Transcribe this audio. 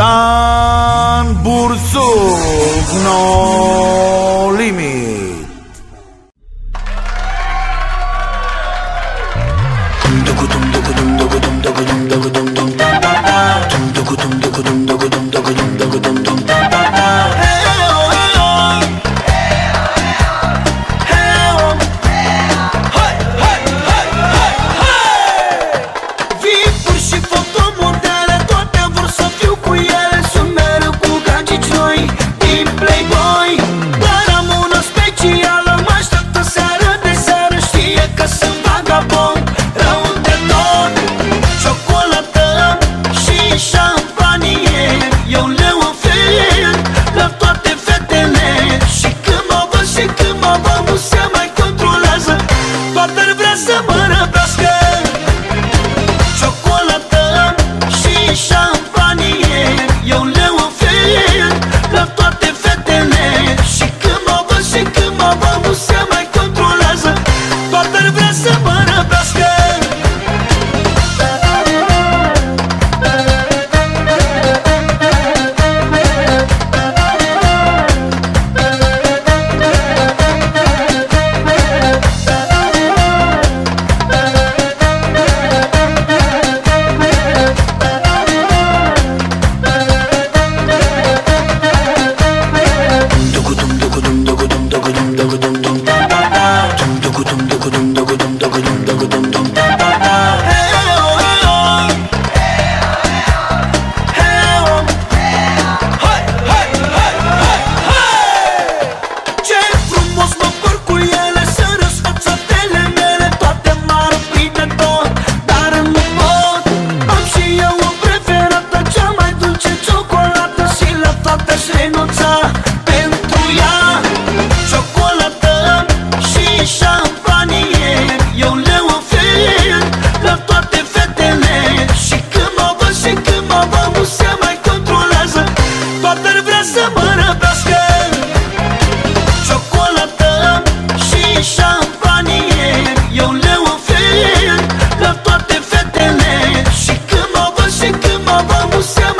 Dan Bursuk, No Limit. dum dum dum dum. seu